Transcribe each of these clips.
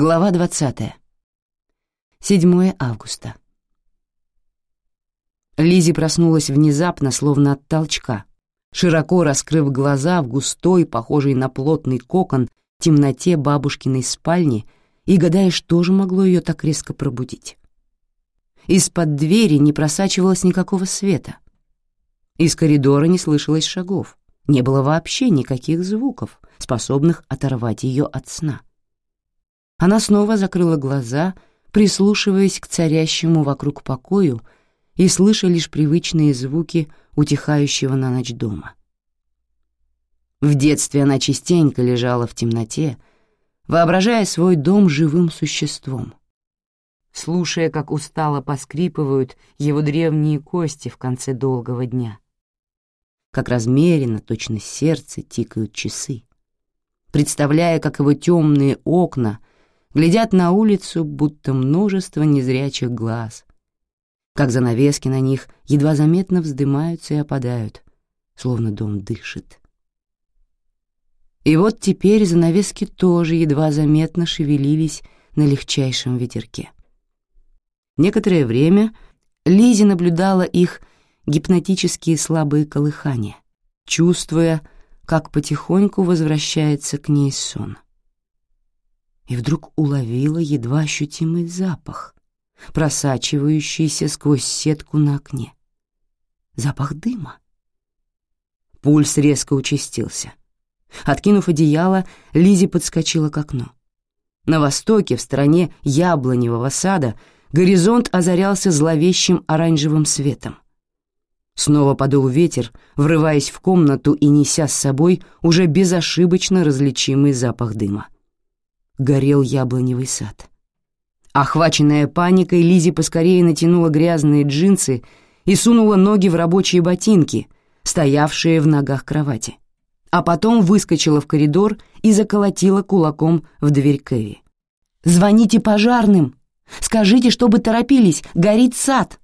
Глава 20. 7 августа. Лизи проснулась внезапно, словно от толчка, широко раскрыв глаза в густой, похожей на плотный кокон, темноте бабушкиной спальни и гадая, что же могло ее так резко пробудить. Из-под двери не просачивалось никакого света. Из коридора не слышалось шагов, не было вообще никаких звуков, способных оторвать ее от сна. Она снова закрыла глаза, прислушиваясь к царящему вокруг покою и слыша лишь привычные звуки утихающего на ночь дома. В детстве она частенько лежала в темноте, воображая свой дом живым существом, слушая, как устало поскрипывают его древние кости в конце долгого дня, как размеренно, точно сердце, тикают часы, представляя, как его темные окна глядят на улицу, будто множество незрячих глаз, как занавески на них едва заметно вздымаются и опадают, словно дом дышит. И вот теперь занавески тоже едва заметно шевелились на легчайшем ветерке. Некоторое время Лизи наблюдала их гипнотические слабые колыхания, чувствуя, как потихоньку возвращается к ней сон. И вдруг уловила едва ощутимый запах, просачивающийся сквозь сетку на окне. Запах дыма. Пульс резко участился. Откинув одеяло, Лизи подскочила к окну. На востоке, в стороне яблоневого сада, горизонт озарялся зловещим оранжевым светом. Снова подул ветер, врываясь в комнату и неся с собой уже безошибочно различимый запах дыма. Горел яблоневый сад. Охваченная паникой, Лизи поскорее натянула грязные джинсы и сунула ноги в рабочие ботинки, стоявшие в ногах кровати. А потом выскочила в коридор и заколотила кулаком в дверь Кэви. «Звоните пожарным! Скажите, чтобы торопились! Горит сад!»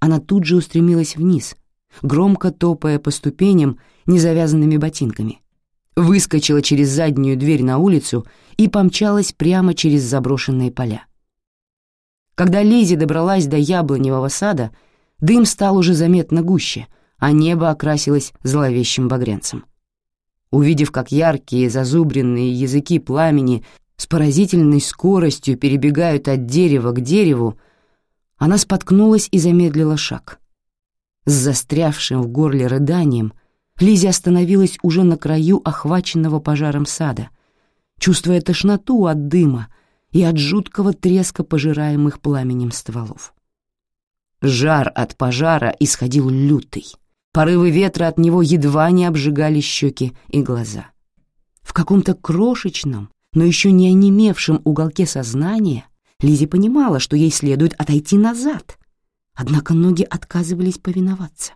Она тут же устремилась вниз, громко топая по ступеням незавязанными ботинками выскочила через заднюю дверь на улицу и помчалась прямо через заброшенные поля. Когда Лизи добралась до яблоневого сада, дым стал уже заметно гуще, а небо окрасилось зловещим багрянцем. Увидев, как яркие зазубренные языки пламени с поразительной скоростью перебегают от дерева к дереву, она споткнулась и замедлила шаг. С застрявшим в горле рыданием — Лизи остановилась уже на краю охваченного пожаром сада, чувствуя тошноту от дыма и от жуткого треска пожираемых пламенем стволов. Жар от пожара исходил лютый. Порывы ветра от него едва не обжигали щеки и глаза. В каком-то крошечном, но еще не онемевшем уголке сознания Лизи понимала, что ей следует отойти назад, однако ноги отказывались повиноваться.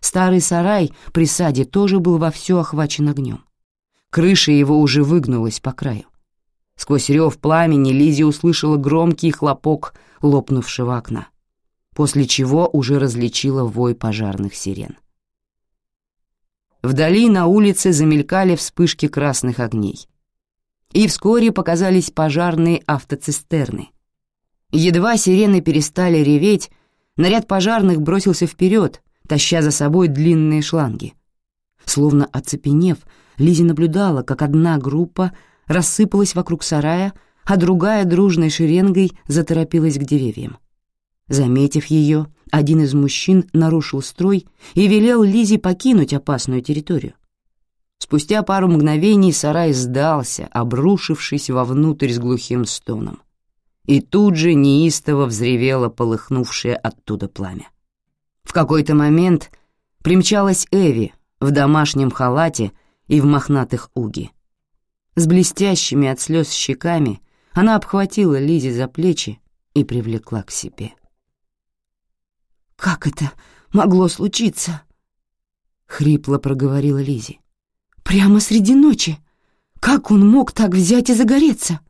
Старый сарай при саде тоже был вовсю охвачен огнем. Крыша его уже выгнулась по краю. Сквозь рев пламени Лизи услышала громкий хлопок лопнувшего окна, после чего уже различила вой пожарных сирен. Вдали на улице замелькали вспышки красных огней. И вскоре показались пожарные автоцистерны. Едва сирены перестали реветь, наряд пожарных бросился вперед, таща за собой длинные шланги. Словно оцепенев, Лизи наблюдала, как одна группа рассыпалась вокруг сарая, а другая дружной шеренгой заторопилась к деревьям. Заметив ее, один из мужчин нарушил строй и велел Лизе покинуть опасную территорию. Спустя пару мгновений сарай сдался, обрушившись вовнутрь с глухим стоном. И тут же неистово взревело полыхнувшее оттуда пламя. В какой-то момент примчалась Эви в домашнем халате и в мохнатых уги. С блестящими от слез щеками она обхватила Лизи за плечи и привлекла к себе. «Как это могло случиться?» — хрипло проговорила Лизи. «Прямо среди ночи! Как он мог так взять и загореться?»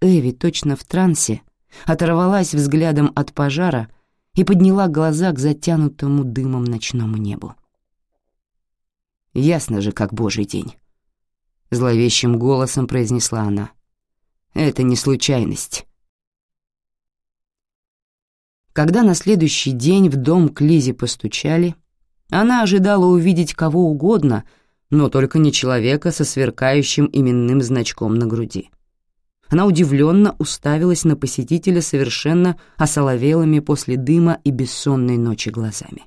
Эви точно в трансе оторвалась взглядом от пожара и подняла глаза к затянутому дымом ночному небу. Ясно же, как божий день. — зловещим голосом произнесла она. «Это не случайность». Когда на следующий день в дом к Лизе постучали, она ожидала увидеть кого угодно, но только не человека со сверкающим именным значком на груди. Она удивленно уставилась на посетителя совершенно осоловелыми после дыма и бессонной ночи глазами.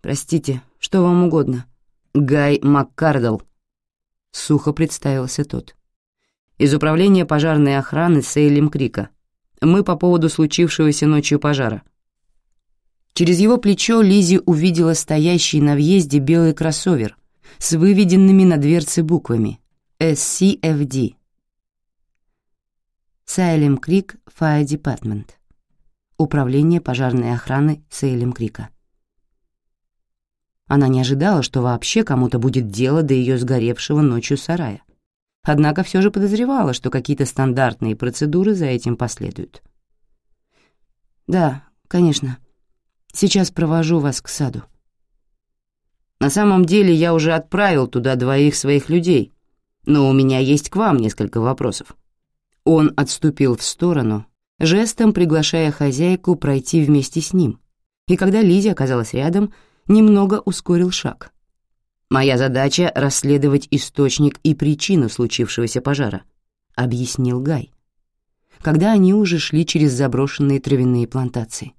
«Простите, что вам угодно?» «Гай Маккардл», — сухо представился тот. «Из управления пожарной охраны Сейлем Крика. Мы по поводу случившегося ночью пожара». Через его плечо Лизи увидела стоящий на въезде белый кроссовер с выведенными на дверце буквами SCFD Сайлем Крик Fire Department. Управление пожарной охраны Сейлем Крика. Она не ожидала, что вообще кому-то будет дело до ее сгоревшего ночью сарая. Однако все же подозревала, что какие-то стандартные процедуры за этим последуют. «Да, конечно. Сейчас провожу вас к саду». «На самом деле я уже отправил туда двоих своих людей, но у меня есть к вам несколько вопросов». Он отступил в сторону, жестом приглашая хозяйку пройти вместе с ним, и когда Лиза оказалась рядом, немного ускорил шаг. «Моя задача — расследовать источник и причину случившегося пожара», — объяснил Гай, когда они уже шли через заброшенные травяные плантации.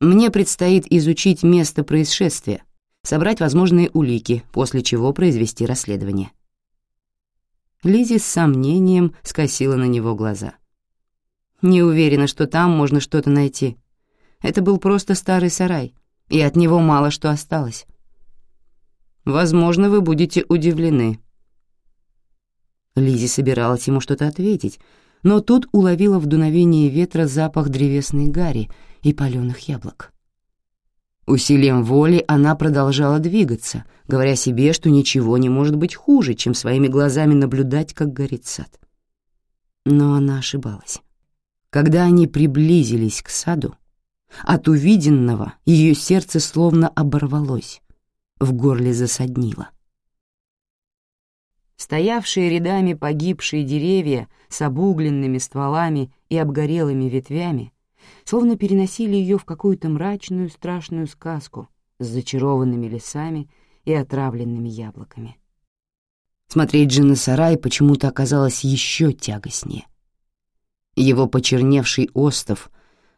«Мне предстоит изучить место происшествия, собрать возможные улики, после чего произвести расследование. Лизи с сомнением скосила на него глаза. «Не уверена, что там можно что-то найти. Это был просто старый сарай, и от него мало что осталось. Возможно, вы будете удивлены». Лизи собиралась ему что-то ответить, но тут уловила в дуновении ветра запах древесной гари и паленых яблок. Усилием воли она продолжала двигаться, говоря себе, что ничего не может быть хуже, чем своими глазами наблюдать, как горит сад. Но она ошибалась. Когда они приблизились к саду, от увиденного ее сердце словно оборвалось, в горле засаднило. Стоявшие рядами погибшие деревья с обугленными стволами и обгорелыми ветвями словно переносили ее в какую-то мрачную страшную сказку с зачарованными лесами и отравленными яблоками. Смотреть же на сарай почему-то оказалось еще тягостнее. Его почерневший остов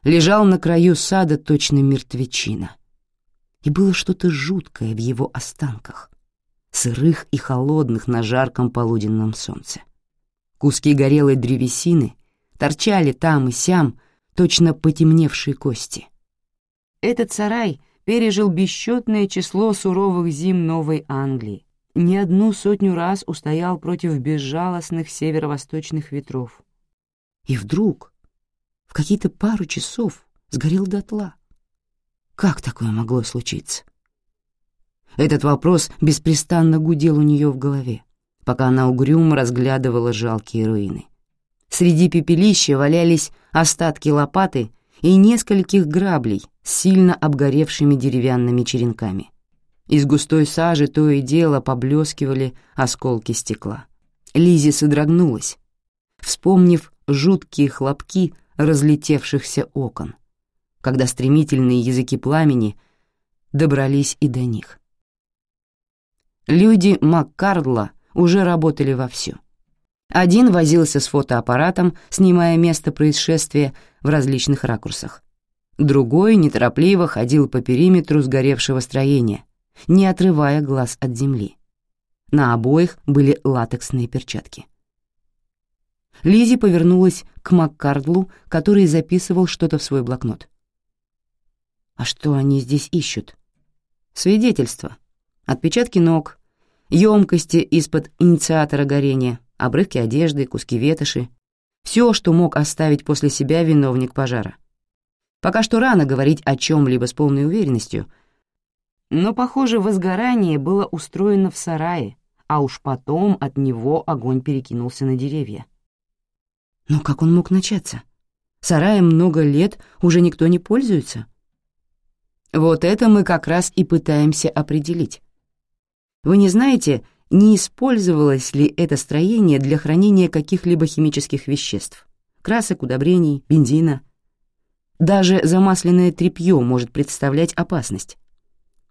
лежал на краю сада точно мертвечина. И было что-то жуткое в его останках, сырых и холодных на жарком полуденном солнце. Куски горелой древесины торчали там и сям, точно потемневшие кости. Этот сарай пережил бесчетное число суровых зим Новой Англии, не одну сотню раз устоял против безжалостных северо-восточных ветров. И вдруг, в какие-то пару часов, сгорел дотла. Как такое могло случиться? Этот вопрос беспрестанно гудел у нее в голове, пока она угрюмо разглядывала жалкие руины. Среди пепелища валялись остатки лопаты и нескольких граблей с сильно обгоревшими деревянными черенками. Из густой сажи то и дело поблескивали осколки стекла. Лизи содрогнулась, вспомнив жуткие хлопки разлетевшихся окон, когда стремительные языки пламени добрались и до них. Люди Маккардла уже работали вовсю. Один возился с фотоаппаратом, снимая место происшествия в различных ракурсах. Другой неторопливо ходил по периметру сгоревшего строения, не отрывая глаз от земли. На обоих были латексные перчатки. Лизи повернулась к Маккардлу, который записывал что-то в свой блокнот. «А что они здесь ищут?» «Свидетельства. Отпечатки ног, емкости из-под инициатора горения, обрывки одежды, куски ветоши, все, что мог оставить после себя виновник пожара. Пока что рано говорить о чем-либо с полной уверенностью, но, похоже, возгорание было устроено в сарае, а уж потом от него огонь перекинулся на деревья. Но как он мог начаться? Сараем много лет уже никто не пользуется. Вот это мы как раз и пытаемся определить. Вы не знаете, не использовалось ли это строение для хранения каких-либо химических веществ, красок, удобрений, бензина. Даже замасленное тряпье может представлять опасность,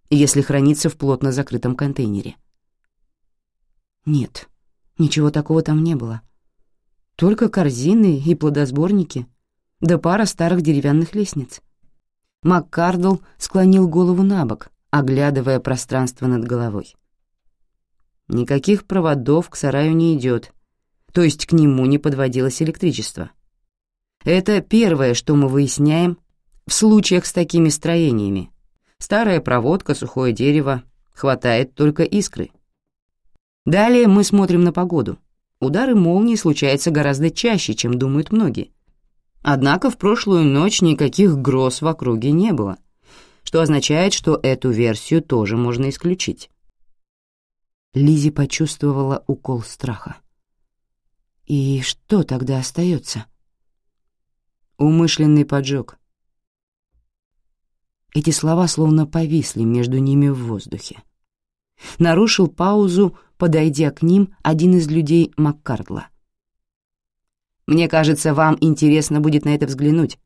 если хранится в плотно закрытом контейнере. Нет, ничего такого там не было. Только корзины и плодосборники, да пара старых деревянных лестниц. Маккардл склонил голову на бок, оглядывая пространство над головой. Никаких проводов к сараю не идет, то есть к нему не подводилось электричество. Это первое, что мы выясняем в случаях с такими строениями. Старая проводка, сухое дерево, хватает только искры. Далее мы смотрим на погоду. Удары молнии случаются гораздо чаще, чем думают многие. Однако в прошлую ночь никаких гроз в округе не было, что означает, что эту версию тоже можно исключить. Лизи почувствовала укол страха. И что тогда остается? Умышленный поджог. Эти слова словно повисли между ними в воздухе. Нарушил паузу, подойдя к ним, один из людей Маккардла — мне кажется, вам интересно будет на это взглянуть».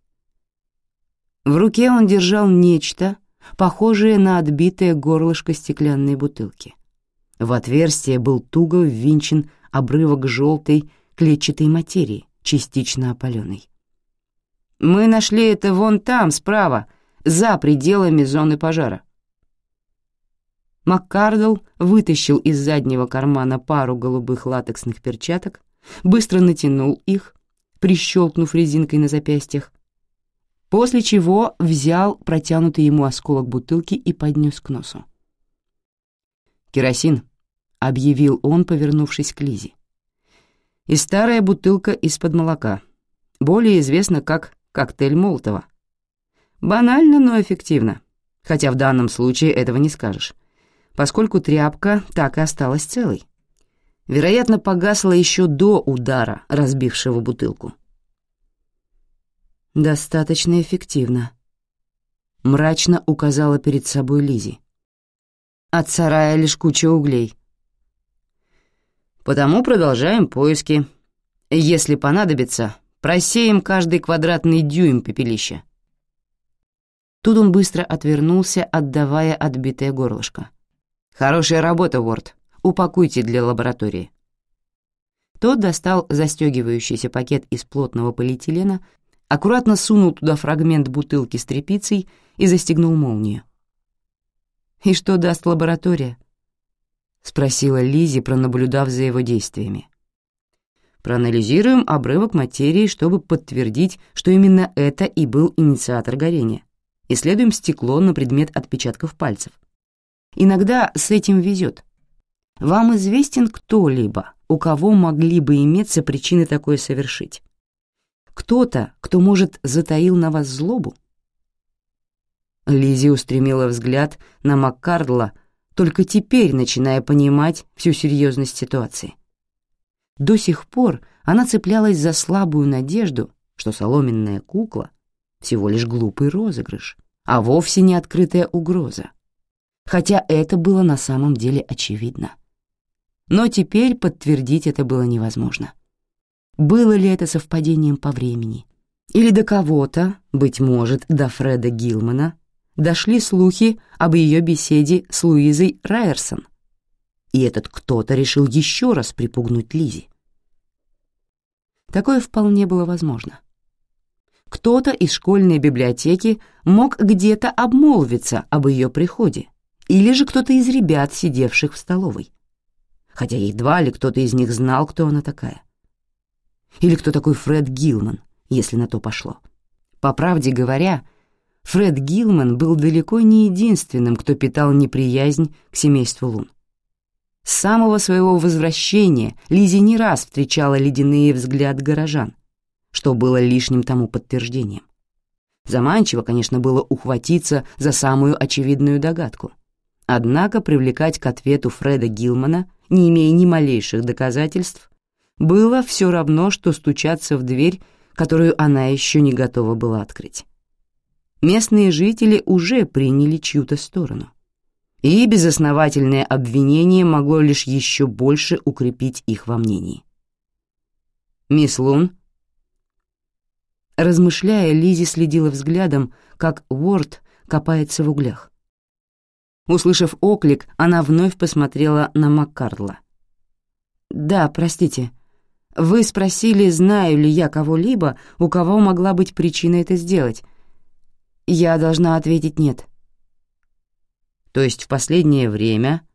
В руке он держал нечто, похожее на отбитое горлышко стеклянной бутылки. В отверстие был туго ввинчен обрывок желтой клетчатой материи, частично опаленной. «Мы нашли это вон там, справа, за пределами зоны пожара». Маккардл вытащил из заднего кармана пару голубых латексных перчаток, быстро натянул их, прищелкнув резинкой на запястьях, после чего взял протянутый ему осколок бутылки и поднес к носу. «Керосин», — объявил он, повернувшись к Лизе. «И старая бутылка из-под молока, более известна как коктейль Молотова. Банально, но эффективно, хотя в данном случае этого не скажешь, поскольку тряпка так и осталась целой вероятно, погасла еще до удара, разбившего бутылку. «Достаточно эффективно», — мрачно указала перед собой Лизи. «От сарая лишь куча углей». «Потому продолжаем поиски. Если понадобится, просеем каждый квадратный дюйм пепелища». Тут он быстро отвернулся, отдавая отбитое горлышко. «Хорошая работа, Уорд упакуйте для лаборатории». Тот достал застегивающийся пакет из плотного полиэтилена, аккуратно сунул туда фрагмент бутылки с тряпицей и застегнул молнию. «И что даст лаборатория?» — спросила Лизи, пронаблюдав за его действиями. «Проанализируем обрывок материи, чтобы подтвердить, что именно это и был инициатор горения. Исследуем стекло на предмет отпечатков пальцев. Иногда с этим везет. Вам известен кто-либо, у кого могли бы иметься причины такое совершить? Кто-то, кто, может, затаил на вас злобу? Лизи устремила взгляд на Маккардла, только теперь начиная понимать всю серьезность ситуации. До сих пор она цеплялась за слабую надежду, что соломенная кукла — всего лишь глупый розыгрыш, а вовсе не открытая угроза. Хотя это было на самом деле очевидно но теперь подтвердить это было невозможно. Было ли это совпадением по времени? Или до кого-то, быть может, до Фреда Гилмана, дошли слухи об ее беседе с Луизой Райерсон, и этот кто-то решил еще раз припугнуть Лизи. Такое вполне было возможно. Кто-то из школьной библиотеки мог где-то обмолвиться об ее приходе, или же кто-то из ребят, сидевших в столовой хотя едва ли кто-то из них знал, кто она такая. Или кто такой Фред Гилман, если на то пошло. По правде говоря, Фред Гилман был далеко не единственным, кто питал неприязнь к семейству Лун. С самого своего возвращения Лизи не раз встречала ледяные взгляды горожан, что было лишним тому подтверждением. Заманчиво, конечно, было ухватиться за самую очевидную догадку. Однако привлекать к ответу Фреда Гилмана не имея ни малейших доказательств, было все равно, что стучаться в дверь, которую она еще не готова была открыть. Местные жители уже приняли чью-то сторону. и безосновательное обвинение могло лишь еще больше укрепить их во мнении. «Мисс Лун?» Размышляя, Лизи следила взглядом, как Уорд копается в углях. Услышав оклик, она вновь посмотрела на Маккарла. «Да, простите. Вы спросили, знаю ли я кого-либо, у кого могла быть причина это сделать. Я должна ответить «нет». То есть в последнее время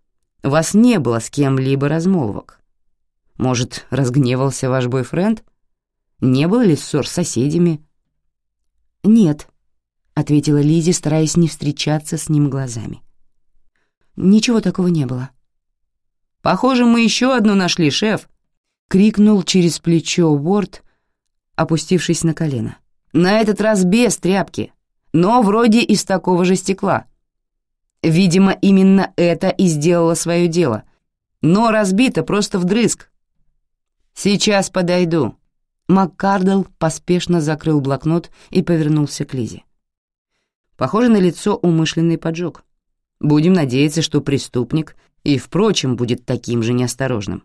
вас не было с кем-либо размолвок? Может, разгневался ваш бойфренд? Не было ли ссор с соседями? «Нет», — ответила Лизи, стараясь не встречаться с ним глазами. «Ничего такого не было». «Похоже, мы еще одну нашли, шеф», — крикнул через плечо Уорд, опустившись на колено. «На этот раз без тряпки, но вроде из такого же стекла». Видимо, именно это и сделало свое дело. Но разбито просто вдрызг. «Сейчас подойду». Маккардл поспешно закрыл блокнот и повернулся к Лизе. Похоже на лицо умышленный поджог. Будем надеяться, что преступник и, впрочем, будет таким же неосторожным.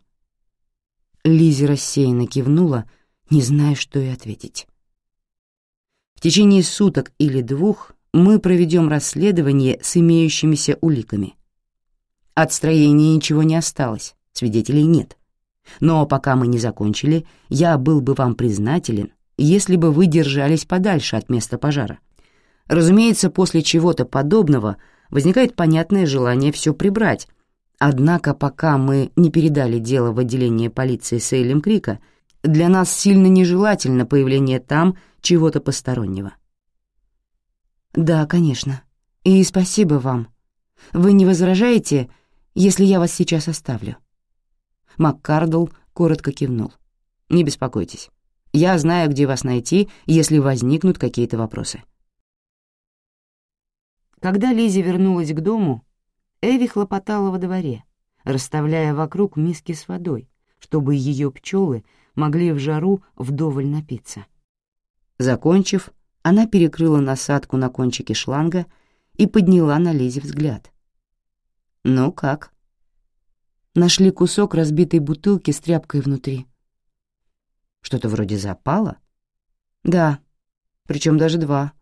Лизи рассеянно кивнула, не зная, что и ответить. В течение суток или двух мы проведем расследование с имеющимися уликами. От строения ничего не осталось, свидетелей нет. Но пока мы не закончили, я был бы вам признателен, если бы вы держались подальше от места пожара. Разумеется, после чего-то подобного возникает понятное желание все прибрать, однако пока мы не передали дело в отделение полиции Сейлем Крика, для нас сильно нежелательно появление там чего-то постороннего. «Да, конечно. И спасибо вам. Вы не возражаете, если я вас сейчас оставлю?» Маккардл коротко кивнул. «Не беспокойтесь. Я знаю, где вас найти, если возникнут какие-то вопросы». Когда Лизи вернулась к дому, Эви хлопотала во дворе, расставляя вокруг миски с водой, чтобы ее пчелы могли в жару вдоволь напиться. Закончив, она перекрыла насадку на кончике шланга и подняла на Лизе взгляд. «Ну как?» Нашли кусок разбитой бутылки с тряпкой внутри. «Что-то вроде запала?» «Да, причем даже два».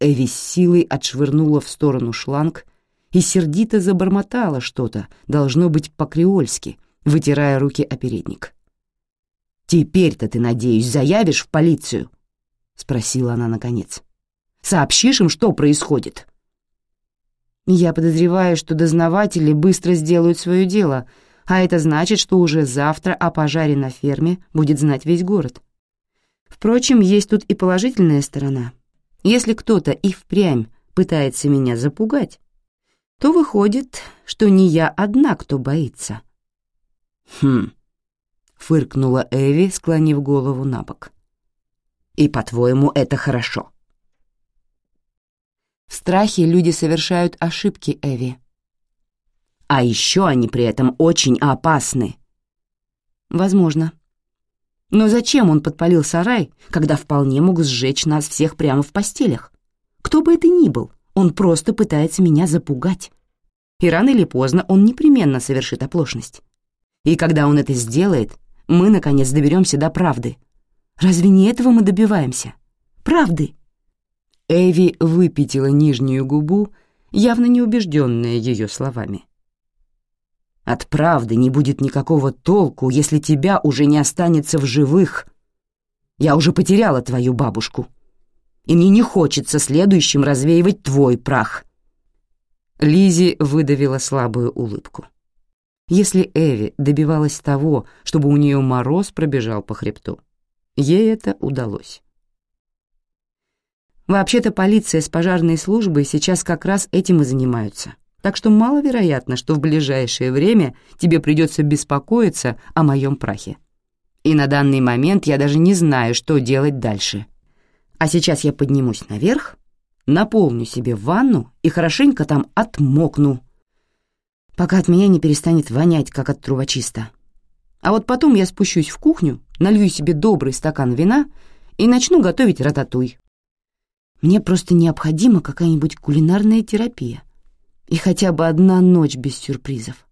Эви с силой отшвырнула в сторону шланг и сердито забормотала что-то, должно быть по-креольски, вытирая руки о передник. «Теперь-то ты, надеюсь, заявишь в полицию?» — спросила она наконец. «Сообщишь им, что происходит?» «Я подозреваю, что дознаватели быстро сделают свое дело, а это значит, что уже завтра о пожаре на ферме будет знать весь город. Впрочем, есть тут и положительная сторона. Если кто-то и впрямь пытается меня запугать, то выходит, что не я одна, кто боится». «Хм», — фыркнула Эви, склонив голову на бок. И, по-твоему, это хорошо?» В страхе люди совершают ошибки, Эви. А еще они при этом очень опасны. Возможно. Но зачем он подпалил сарай, когда вполне мог сжечь нас всех прямо в постелях? Кто бы это ни был, он просто пытается меня запугать. И рано или поздно он непременно совершит оплошность. И когда он это сделает, мы, наконец, доберемся до правды — Разве не этого мы добиваемся? Правды?» Эви выпятила нижнюю губу, явно не убежденная ее словами. «От правды не будет никакого толку, если тебя уже не останется в живых. Я уже потеряла твою бабушку, и мне не хочется следующим развеивать твой прах». Лизи выдавила слабую улыбку. Если Эви добивалась того, чтобы у нее мороз пробежал по хребту, Ей это удалось. Вообще-то полиция с пожарной службой сейчас как раз этим и занимаются, так что маловероятно, что в ближайшее время тебе придется беспокоиться о моем прахе. И на данный момент я даже не знаю, что делать дальше. А сейчас я поднимусь наверх, наполню себе ванну и хорошенько там отмокну, пока от меня не перестанет вонять, как от трубочиста. А вот потом я спущусь в кухню, налью себе добрый стакан вина и начну готовить рататуй. Мне просто необходима какая-нибудь кулинарная терапия. И хотя бы одна ночь без сюрпризов.